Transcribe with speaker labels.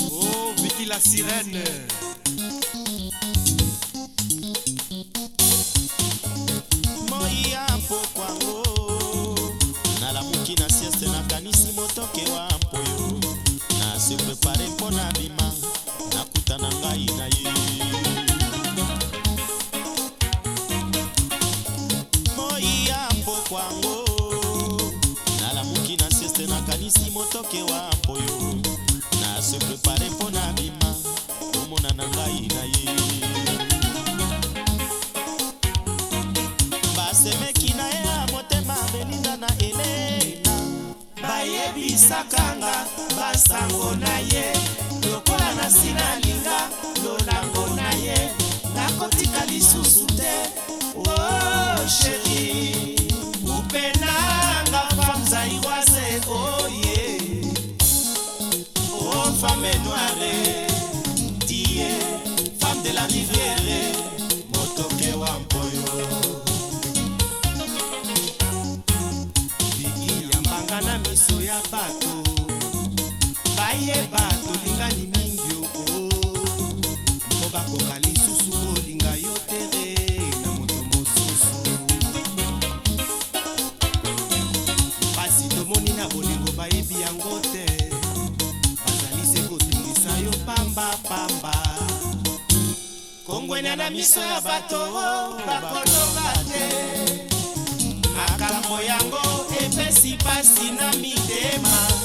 Speaker 1: Oh, Vicky la sirène. Moya pourquoi oh. Na la muki na sieste na kanisi motoke wa mpoyo. Na se prepare mpona bima. Na kuta na ngai na ye. Moya pourquoi oh. Na la muki na sieste na kanisi motoke wa mpoyo. para por miso ya bato bakoloba te makambo yango epesi pasi na mitema